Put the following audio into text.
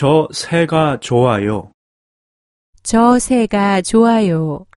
저 새가 좋아요. 저 새가 좋아요.